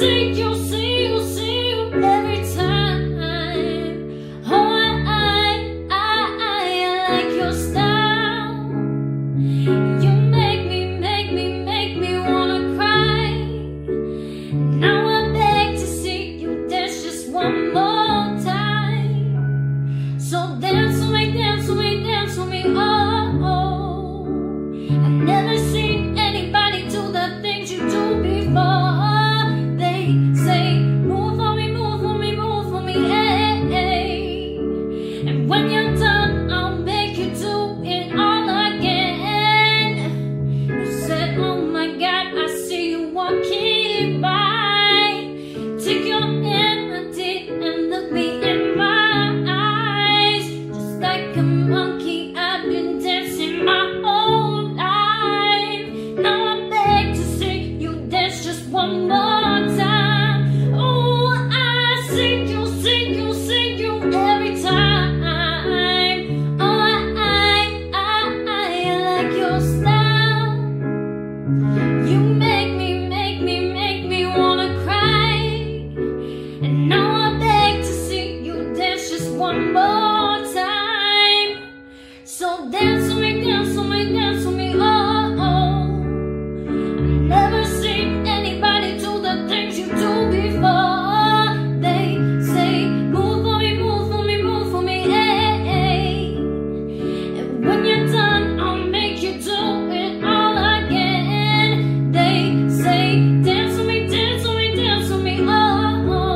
forsake yourself. And when you're done, I'll make you do it all again. You said, Oh my God, I see you walking by. Take your and look me in my eyes. Just like a monkey, I've been dancing my whole life. Now I beg to see you dance just one more time. Oh, I see you, see you. more time. So dance with me, dance with me, dance with me, oh, oh. never seen anybody do the things you do before. They say, move for me, move for me, move for me. And when you're done, I'll make you do it all again. They say, dance with me, dance with me, dance with me, oh, oh.